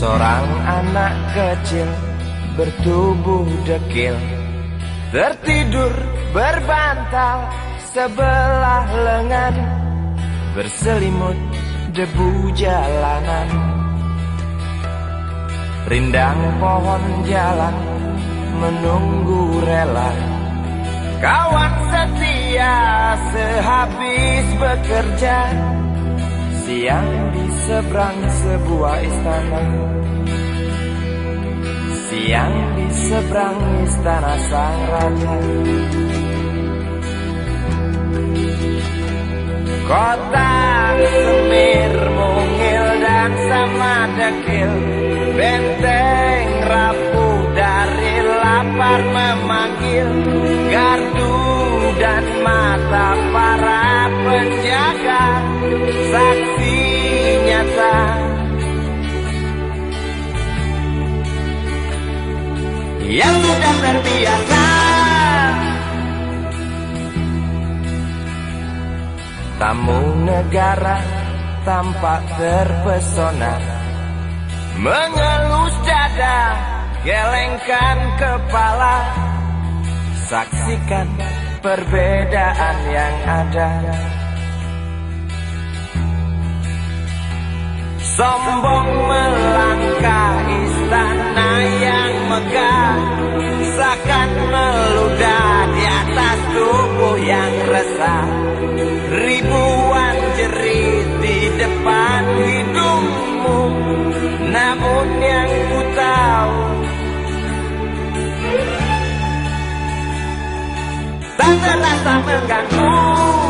Seorang anak kecil bertubuh dekil Tertidur berbantal sebelah lengan Berselimut debu jalanan. Rindang pohon jalan menunggu rela. Kawan setia sehabis bekerja Siang di seberang sebuah istana. Siang di seberang istana sang raja. Kota semir mungil dan sama dekil Benteng Terbiasa. Tamu negara tampak terpesona. Mengelus dada, gelengkan kepala. Saksikan perbedaan yang ada. Sombong melangkah istana megah Seakan meludah di atas tubuh yang resah. Ribuan jerit di depan hidungmu Namun yang ku tahu. Tak terasa mengganggu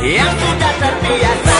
Yang sudah terbiasa